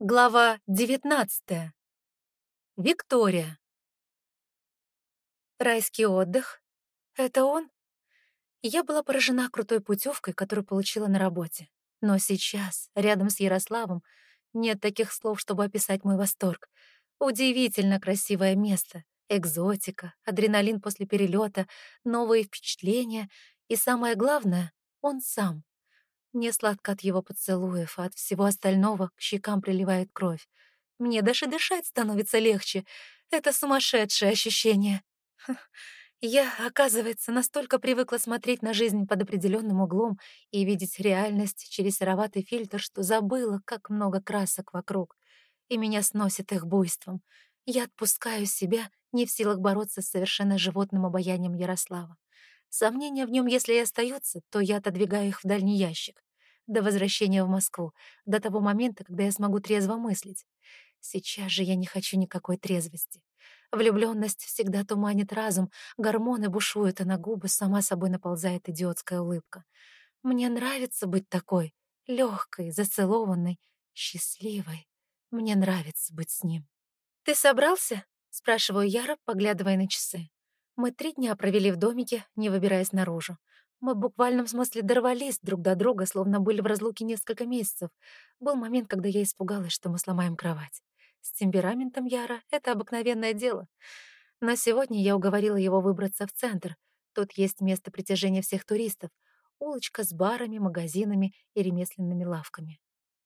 Глава девятнадцатая. Виктория. Райский отдых. Это он? Я была поражена крутой путевкой, которую получила на работе. Но сейчас, рядом с Ярославом, нет таких слов, чтобы описать мой восторг. Удивительно красивое место, экзотика, адреналин после перелета, новые впечатления и, самое главное, он сам. Мне сладко от его поцелуев, а от всего остального к щекам приливает кровь. Мне даже дышать становится легче. Это сумасшедшее ощущение. Я, оказывается, настолько привыкла смотреть на жизнь под определенным углом и видеть реальность через сероватый фильтр, что забыла, как много красок вокруг. И меня сносит их буйством. Я отпускаю себя, не в силах бороться с совершенно животным обаянием Ярослава. Сомнения в нем, если и остаются, то я отодвигаю их в дальний ящик. До возвращения в Москву, до того момента, когда я смогу трезво мыслить. Сейчас же я не хочу никакой трезвости. Влюбленность всегда туманит разум, гормоны бушуют, а на губы сама собой наползает идиотская улыбка. Мне нравится быть такой, легкой, зацелованной, счастливой. Мне нравится быть с ним. «Ты собрался?» — спрашиваю Яра, поглядывая на часы. Мы три дня провели в домике, не выбираясь наружу. Мы в буквальном смысле дорвались друг до друга, словно были в разлуке несколько месяцев. Был момент, когда я испугалась, что мы сломаем кровать. С темпераментом Яра это обыкновенное дело. Но сегодня я уговорила его выбраться в центр. Тут есть место притяжения всех туристов. Улочка с барами, магазинами и ремесленными лавками.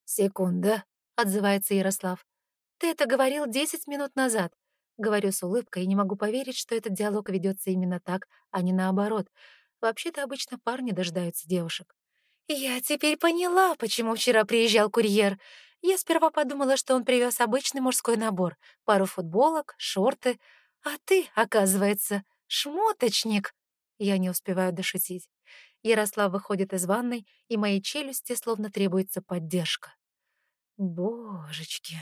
«Секунда», — отзывается Ярослав. «Ты это говорил десять минут назад. Говорю с улыбкой и не могу поверить, что этот диалог ведется именно так, а не наоборот. Вообще-то обычно парни дождаются девушек. «Я теперь поняла, почему вчера приезжал курьер. Я сперва подумала, что он привез обычный мужской набор. Пару футболок, шорты. А ты, оказывается, шмоточник». Я не успеваю дошутить. Ярослав выходит из ванной, и моей челюсти словно требуется поддержка. Божечки,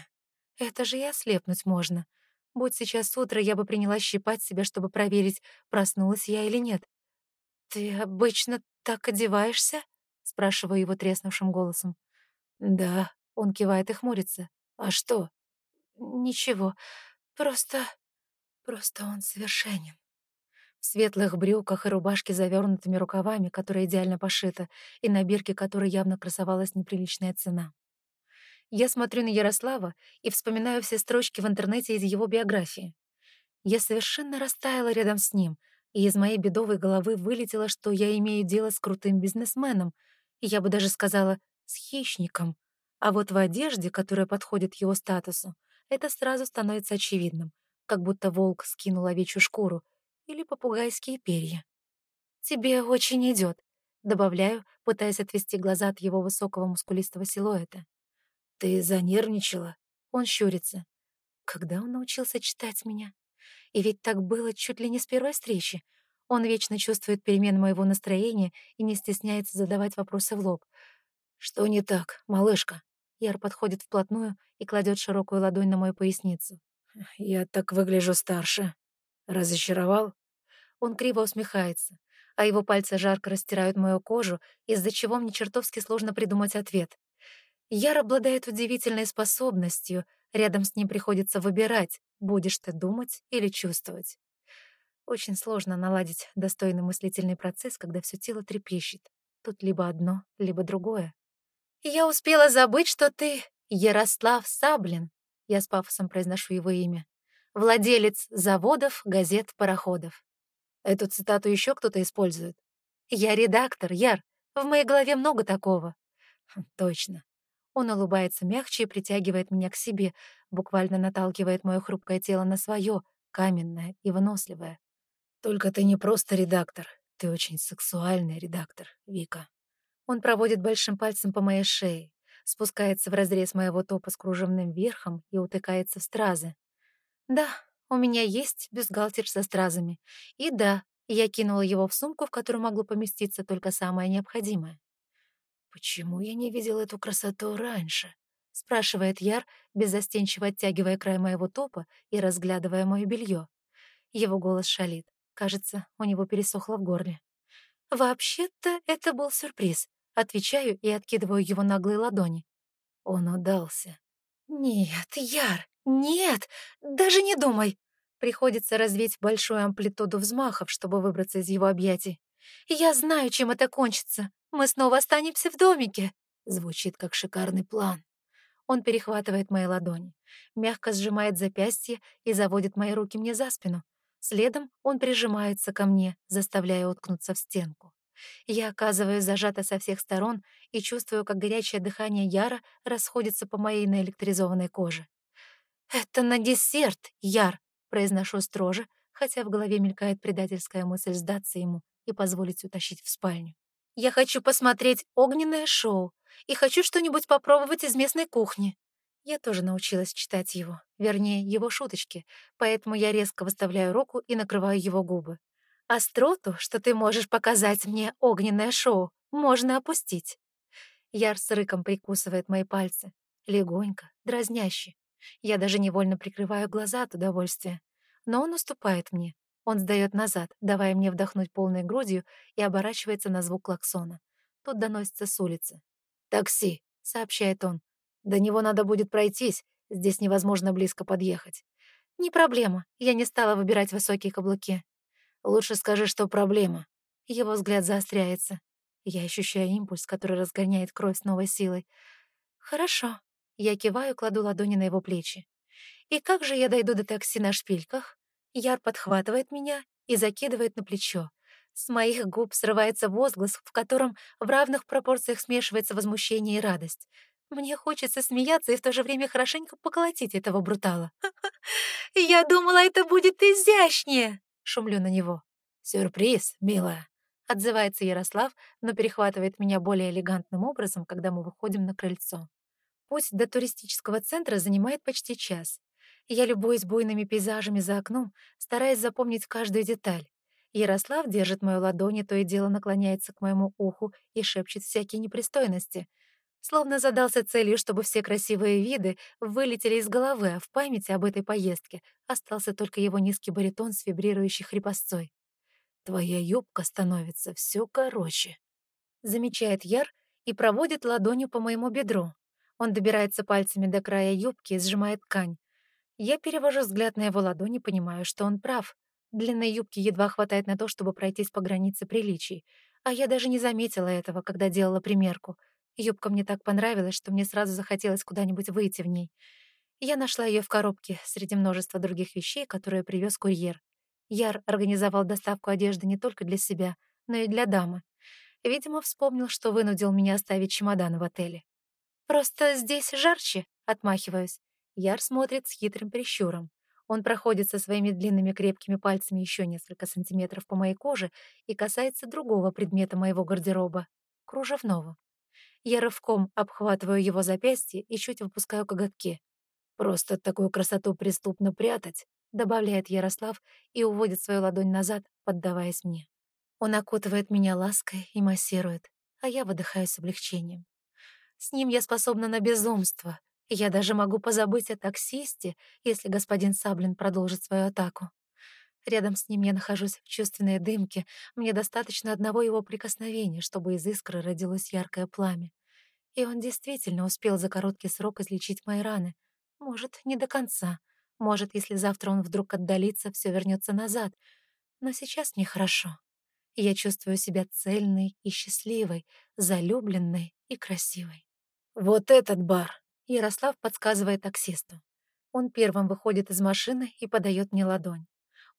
это же и ослепнуть можно. Будь сейчас утро, я бы принялась щипать себя, чтобы проверить, проснулась я или нет. «Ты обычно так одеваешься?» — спрашиваю его треснувшим голосом. «Да», — он кивает и хмурится. «А что?» «Ничего, просто... просто он совершенен». В светлых брюках и рубашке завернутыми рукавами, которая идеально пошита, и на бирке которой явно красовалась неприличная цена. Я смотрю на Ярослава и вспоминаю все строчки в интернете из его биографии. Я совершенно растаяла рядом с ним, и из моей бедовой головы вылетело, что я имею дело с крутым бизнесменом, я бы даже сказала, с хищником. А вот в одежде, которая подходит его статусу, это сразу становится очевидным, как будто волк скинул овечью шкуру или попугайские перья. «Тебе очень идет», — добавляю, пытаясь отвести глаза от его высокого мускулистого силуэта. «Ты занервничала?» Он щурится. Когда он научился читать меня? И ведь так было чуть ли не с первой встречи. Он вечно чувствует перемены моего настроения и не стесняется задавать вопросы в лоб. «Что не так, малышка?» Яр подходит вплотную и кладет широкую ладонь на мою поясницу. «Я так выгляжу старше. Разочаровал?» Он криво усмехается, а его пальцы жарко растирают мою кожу, из-за чего мне чертовски сложно придумать ответ. Яр обладает удивительной способностью. Рядом с ним приходится выбирать, будешь ты думать или чувствовать. Очень сложно наладить достойный мыслительный процесс, когда все тело трепещет. Тут либо одно, либо другое. «Я успела забыть, что ты Ярослав Саблин», я с пафосом произношу его имя, владелец заводов, газет, пароходов. Эту цитату еще кто-то использует. Я редактор, Яр. В моей голове много такого. Хм, точно. Он улыбается мягче и притягивает меня к себе, буквально наталкивает мое хрупкое тело на свое, каменное и выносливое. «Только ты не просто редактор, ты очень сексуальный редактор, Вика». Он проводит большим пальцем по моей шее, спускается в разрез моего топа с кружевным верхом и утыкается в стразы. «Да, у меня есть бюстгальтер со стразами. И да, я кинула его в сумку, в которую могло поместиться только самое необходимое. «Почему я не видел эту красоту раньше?» — спрашивает Яр, беззастенчиво оттягивая край моего топа и разглядывая мое белье. Его голос шалит. Кажется, у него пересохло в горле. «Вообще-то это был сюрприз», — отвечаю и откидываю его наглые ладони. Он удался. «Нет, Яр, нет, даже не думай!» Приходится развить большую амплитуду взмахов, чтобы выбраться из его объятий. «Я знаю, чем это кончится. Мы снова останемся в домике!» Звучит как шикарный план. Он перехватывает мои ладони, мягко сжимает запястье и заводит мои руки мне за спину. Следом он прижимается ко мне, заставляя уткнуться в стенку. Я оказываюсь зажата со всех сторон и чувствую, как горячее дыхание Яра расходится по моей наэлектризованной коже. «Это на десерт, Яр!» — произношу строже, хотя в голове мелькает предательская мысль сдаться ему и позволить утащить в спальню. «Я хочу посмотреть огненное шоу и хочу что-нибудь попробовать из местной кухни». Я тоже научилась читать его, вернее, его шуточки, поэтому я резко выставляю руку и накрываю его губы. Остроту, что ты можешь показать мне огненное шоу, можно опустить. Яр с рыком прикусывает мои пальцы. Легонько, дразняще. Я даже невольно прикрываю глаза от удовольствия. Но он уступает мне. Он сдает назад, давая мне вдохнуть полной грудью и оборачивается на звук клаксона. Тут доносится с улицы. «Такси», — сообщает он. «До него надо будет пройтись, здесь невозможно близко подъехать». «Не проблема, я не стала выбирать высокие каблуки. Лучше скажи, что проблема. Его взгляд заостряется. Я ощущаю импульс, который разгоняет кровь с новой силой. Хорошо. Я киваю, кладу ладони на его плечи. И как же я дойду до такси на шпильках? Яр подхватывает меня и закидывает на плечо. С моих губ срывается возглас, в котором в равных пропорциях смешивается возмущение и радость. Мне хочется смеяться и в то же время хорошенько поколотить этого брутала. «Я думала, это будет изящнее!» шумлю на него. «Сюрприз, милая!» — отзывается Ярослав, но перехватывает меня более элегантным образом, когда мы выходим на крыльцо. Путь до туристического центра занимает почти час. Я любуюсь буйными пейзажами за окном, стараясь запомнить каждую деталь. Ярослав держит мою ладонь и то и дело наклоняется к моему уху и шепчет всякие непристойности — Словно задался целью, чтобы все красивые виды вылетели из головы, а в памяти об этой поездке остался только его низкий баритон с вибрирующей хрипосцой. «Твоя юбка становится все короче», — замечает Яр и проводит ладонью по моему бедру. Он добирается пальцами до края юбки и сжимает ткань. Я перевожу взгляд на его ладони понимаю, что он прав. Длины юбки едва хватает на то, чтобы пройтись по границе приличий. А я даже не заметила этого, когда делала примерку — Юбка мне так понравилась, что мне сразу захотелось куда-нибудь выйти в ней. Я нашла ее в коробке среди множества других вещей, которые привез курьер. Яр организовал доставку одежды не только для себя, но и для дамы. Видимо, вспомнил, что вынудил меня оставить чемодан в отеле. «Просто здесь жарче», — отмахиваюсь. Яр смотрит с хитрым прищуром. Он проходит со своими длинными крепкими пальцами еще несколько сантиметров по моей коже и касается другого предмета моего гардероба — кружевного. Я рывком обхватываю его запястье и чуть выпускаю коготки. «Просто такую красоту преступно прятать», — добавляет Ярослав и уводит свою ладонь назад, поддаваясь мне. Он окутывает меня лаской и массирует, а я выдыхаю с облегчением. С ним я способна на безумство. Я даже могу позабыть о таксисте, если господин Саблин продолжит свою атаку. Рядом с ним я нахожусь в чувственной дымке. Мне достаточно одного его прикосновения, чтобы из искры родилось яркое пламя. И он действительно успел за короткий срок излечить мои раны. Может, не до конца. Может, если завтра он вдруг отдалится, все вернется назад. Но сейчас мне хорошо. Я чувствую себя цельной и счастливой, залюбленной и красивой. «Вот этот бар!» — Ярослав подсказывает таксисту. Он первым выходит из машины и подает мне ладонь.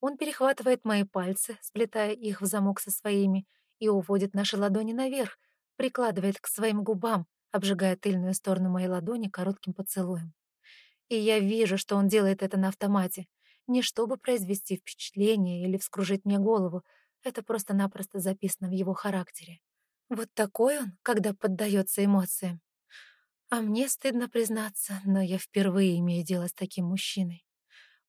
Он перехватывает мои пальцы, сплетая их в замок со своими, и уводит наши ладони наверх, прикладывает к своим губам, обжигая тыльную сторону моей ладони коротким поцелуем. И я вижу, что он делает это на автомате, не чтобы произвести впечатление или вскружить мне голову, это просто-напросто записано в его характере. Вот такой он, когда поддается эмоциям. А мне стыдно признаться, но я впервые имею дело с таким мужчиной.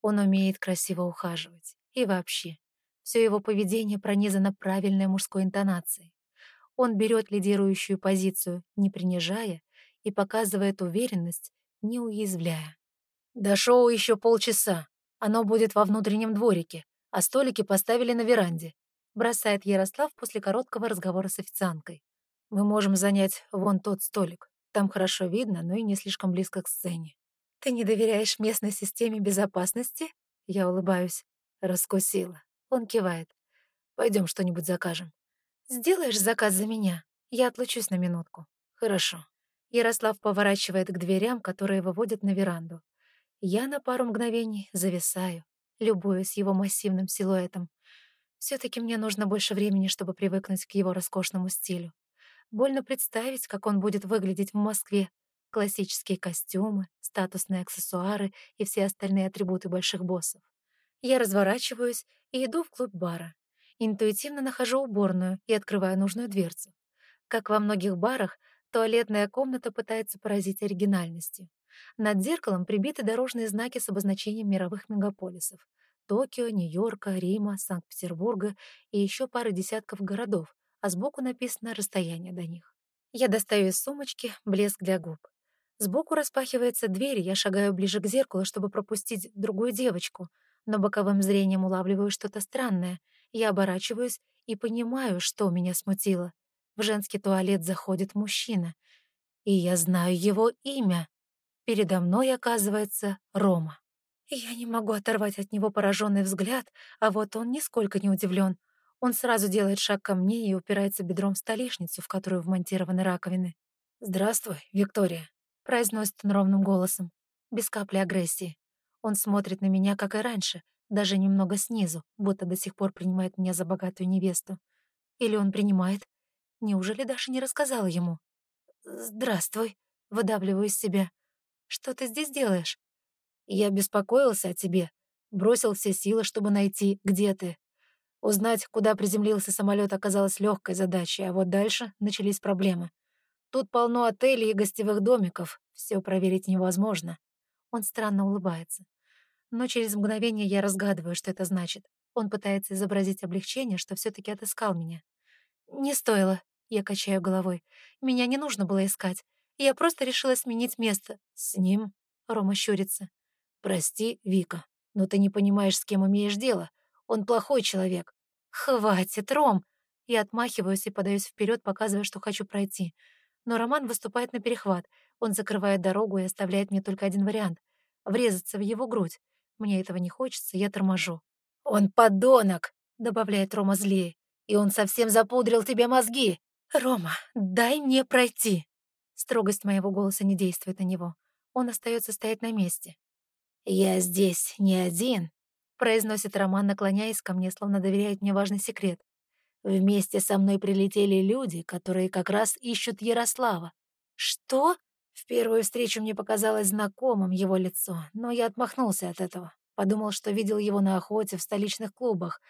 Он умеет красиво ухаживать. И вообще, все его поведение пронизано правильной мужской интонацией. Он берет лидирующую позицию, не принижая, и показывает уверенность, не уязвляя. «До шоу еще полчаса. Оно будет во внутреннем дворике, а столики поставили на веранде», бросает Ярослав после короткого разговора с официанткой. «Мы можем занять вон тот столик. Там хорошо видно, но и не слишком близко к сцене». «Ты не доверяешь местной системе безопасности?» Я улыбаюсь. Раскусила. Он кивает. Пойдем что-нибудь закажем. «Сделаешь заказ за меня? Я отлучусь на минутку». «Хорошо». Ярослав поворачивает к дверям, которые выводят на веранду. Я на пару мгновений зависаю, любуясь его массивным силуэтом. все таки мне нужно больше времени, чтобы привыкнуть к его роскошному стилю. Больно представить, как он будет выглядеть в Москве. Классические костюмы, статусные аксессуары и все остальные атрибуты больших боссов. Я разворачиваюсь и иду вглубь бара. Интуитивно нахожу уборную и открываю нужную дверцу. Как во многих барах, туалетная комната пытается поразить оригинальностью. Над зеркалом прибиты дорожные знаки с обозначением мировых мегаполисов. Токио, Нью-Йорка, Рима, Санкт-Петербурга и еще пары десятков городов, а сбоку написано расстояние до них. Я достаю из сумочки блеск для губ. Сбоку распахивается дверь, я шагаю ближе к зеркалу, чтобы пропустить другую девочку, но боковым зрением улавливаю что-то странное. Я оборачиваюсь и понимаю, что меня смутило. В женский туалет заходит мужчина. И я знаю его имя. Передо мной оказывается Рома. Я не могу оторвать от него пораженный взгляд, а вот он нисколько не удивлен. Он сразу делает шаг ко мне и упирается бедром в столешницу, в которую вмонтированы раковины. «Здравствуй, Виктория», — произносит он ровным голосом, без капли агрессии. Он смотрит на меня, как и раньше, даже немного снизу, будто до сих пор принимает меня за богатую невесту. Или он принимает? Неужели Даша не рассказала ему? «Здравствуй», — выдавливаю из себя. «Что ты здесь делаешь?» «Я беспокоился о тебе. Бросил все силы, чтобы найти, где ты. Узнать, куда приземлился самолет, оказалось легкой задачей, а вот дальше начались проблемы. Тут полно отелей и гостевых домиков. Все проверить невозможно». Он странно улыбается но через мгновение я разгадываю, что это значит. Он пытается изобразить облегчение, что все таки отыскал меня. «Не стоило», — я качаю головой. «Меня не нужно было искать. Я просто решила сменить место». «С ним?» — Рома щурится. «Прости, Вика, но ты не понимаешь, с кем имеешь дело. Он плохой человек». «Хватит, Ром!» Я отмахиваюсь и подаюсь вперед, показывая, что хочу пройти. Но Роман выступает на перехват. Он закрывает дорогу и оставляет мне только один вариант — врезаться в его грудь. Мне этого не хочется, я торможу. «Он подонок!» — добавляет Рома злее. «И он совсем запудрил тебе мозги!» «Рома, дай мне пройти!» Строгость моего голоса не действует на него. Он остается стоять на месте. «Я здесь не один», — произносит Роман, наклоняясь ко мне, словно доверяет мне важный секрет. «Вместе со мной прилетели люди, которые как раз ищут Ярослава». «Что?» В первую встречу мне показалось знакомым его лицо, но я отмахнулся от этого. Подумал, что видел его на охоте в столичных клубах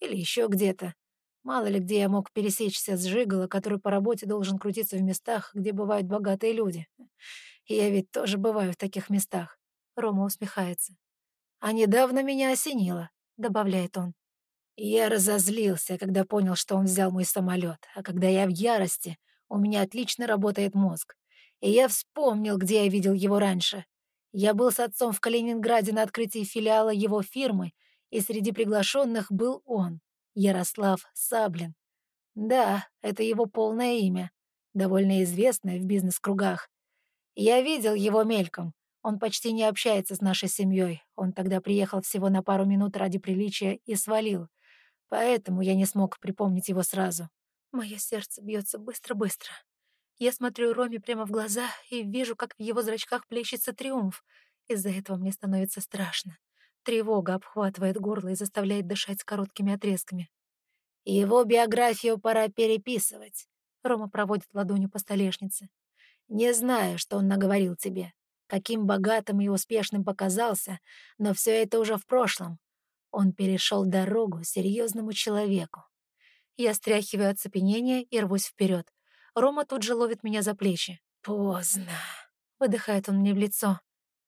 или еще где-то. Мало ли где я мог пересечься с Жигало, который по работе должен крутиться в местах, где бывают богатые люди. я ведь тоже бываю в таких местах. Рома усмехается. «А недавно меня осенило», — добавляет он. Я разозлился, когда понял, что он взял мой самолет, а когда я в ярости, у меня отлично работает мозг. И я вспомнил, где я видел его раньше. Я был с отцом в Калининграде на открытии филиала его фирмы, и среди приглашенных был он, Ярослав Саблин. Да, это его полное имя, довольно известное в бизнес-кругах. Я видел его мельком. Он почти не общается с нашей семьей. Он тогда приехал всего на пару минут ради приличия и свалил. Поэтому я не смог припомнить его сразу. Мое сердце бьется быстро-быстро. Я смотрю Роме прямо в глаза и вижу, как в его зрачках плещется триумф. Из-за этого мне становится страшно. Тревога обхватывает горло и заставляет дышать короткими отрезками. «Его биографию пора переписывать», — Рома проводит ладонью по столешнице. «Не знаю, что он наговорил тебе, каким богатым и успешным показался, но все это уже в прошлом. Он перешел дорогу серьезному человеку. Я стряхиваю оцепенение и рвусь вперед. Рома тут же ловит меня за плечи. «Поздно», — выдыхает он мне в лицо.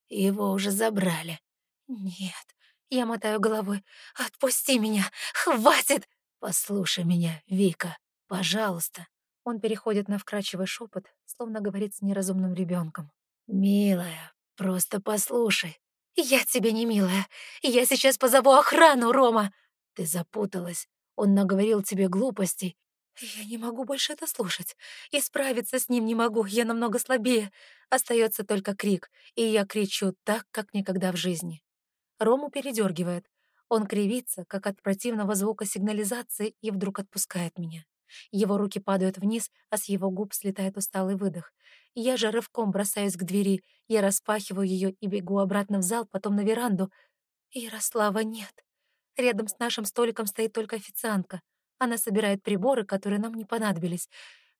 «Его уже забрали». «Нет». Я мотаю головой. «Отпусти меня! Хватит!» «Послушай меня, Вика, пожалуйста». Он переходит на вкрадчивый шепот, словно говорит с неразумным ребенком. «Милая, просто послушай». «Я тебе не милая. Я сейчас позову охрану, Рома!» «Ты запуталась. Он наговорил тебе глупостей, Я не могу больше это слушать. И справиться с ним не могу, я намного слабее. Остается только крик, и я кричу так, как никогда в жизни. Рому передергивает. Он кривится, как от противного звука сигнализации, и вдруг отпускает меня. Его руки падают вниз, а с его губ слетает усталый выдох. Я же рывком бросаюсь к двери, я распахиваю ее и бегу обратно в зал, потом на веранду. Ярослава нет. Рядом с нашим столиком стоит только официантка. Она собирает приборы, которые нам не понадобились.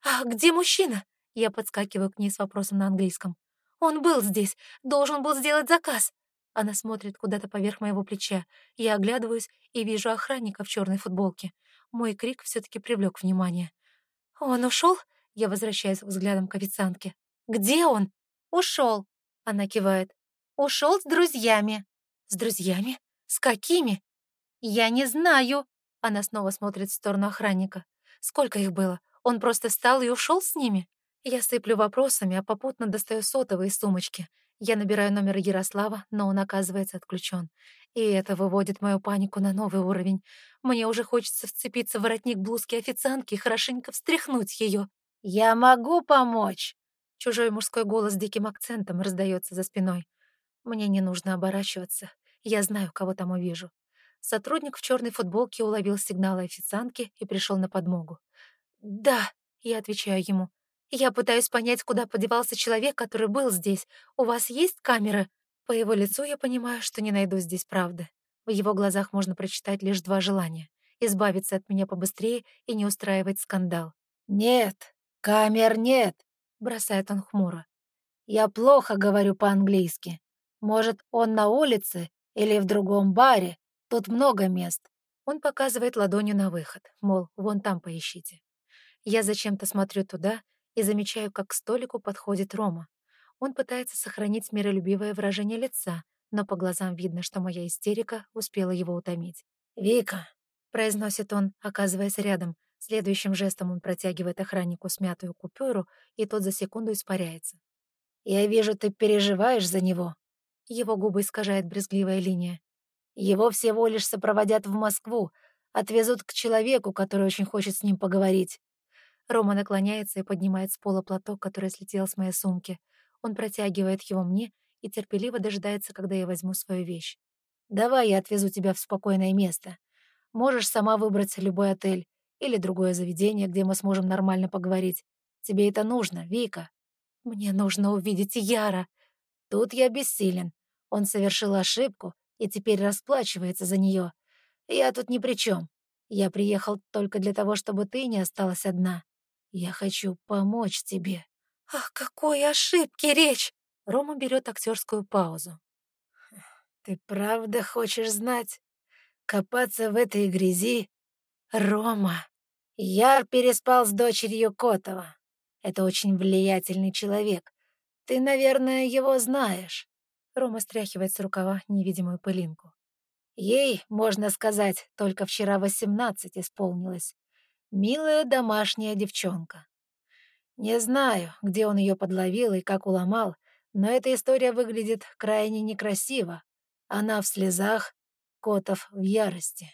«А где мужчина?» Я подскакиваю к ней с вопросом на английском. «Он был здесь, должен был сделать заказ». Она смотрит куда-то поверх моего плеча. Я оглядываюсь и вижу охранника в черной футболке. Мой крик все таки привлек внимание. «Он ушел? Я возвращаюсь взглядом к официантке. «Где он?» Ушел. Она кивает. Ушел с друзьями. «С друзьями? С какими?» «Я не знаю», она снова смотрит в сторону охранника. Сколько их было? Он просто встал и ушел с ними? Я сыплю вопросами, а попутно достаю сотовый из сумочки. Я набираю номер Ярослава, но он оказывается отключен. И это выводит мою панику на новый уровень. Мне уже хочется вцепиться в воротник блузки официантки и хорошенько встряхнуть ее. «Я могу помочь!» Чужой мужской голос с диким акцентом раздается за спиной. Мне не нужно оборачиваться. Я знаю, кого там увижу. Сотрудник в черной футболке уловил сигналы официантки и пришел на подмогу. «Да», — я отвечаю ему. «Я пытаюсь понять, куда подевался человек, который был здесь. У вас есть камеры?» По его лицу я понимаю, что не найду здесь правды. В его глазах можно прочитать лишь два желания — избавиться от меня побыстрее и не устраивать скандал. «Нет, камер нет», — бросает он хмуро. «Я плохо говорю по-английски. Может, он на улице или в другом баре, Тут много мест. Он показывает ладонью на выход, мол, вон там поищите. Я зачем-то смотрю туда и замечаю, как к столику подходит Рома. Он пытается сохранить миролюбивое выражение лица, но по глазам видно, что моя истерика успела его утомить. «Вика», — произносит он, оказываясь рядом. Следующим жестом он протягивает охраннику смятую купюру, и тот за секунду испаряется. «Я вижу, ты переживаешь за него». Его губы искажает брезгливая линия. Его всего лишь сопроводят в Москву, отвезут к человеку, который очень хочет с ним поговорить. Рома наклоняется и поднимает с пола платок, который слетел с моей сумки. Он протягивает его мне и терпеливо дожидается, когда я возьму свою вещь. «Давай я отвезу тебя в спокойное место. Можешь сама выбрать любой отель или другое заведение, где мы сможем нормально поговорить. Тебе это нужно, Вика». «Мне нужно увидеть Яра». Тут я бессилен. Он совершил ошибку и теперь расплачивается за нее. Я тут ни при чем. Я приехал только для того, чтобы ты не осталась одна. Я хочу помочь тебе». «Ах, какой ошибки речь!» Рома берет актерскую паузу. «Ты правда хочешь знать? Копаться в этой грязи? Рома, я переспал с дочерью Котова. Это очень влиятельный человек. Ты, наверное, его знаешь. Рома стряхивает с рукава невидимую пылинку. Ей, можно сказать, только вчера восемнадцать исполнилось. Милая домашняя девчонка. Не знаю, где он ее подловил и как уломал, но эта история выглядит крайне некрасиво. Она в слезах, Котов в ярости.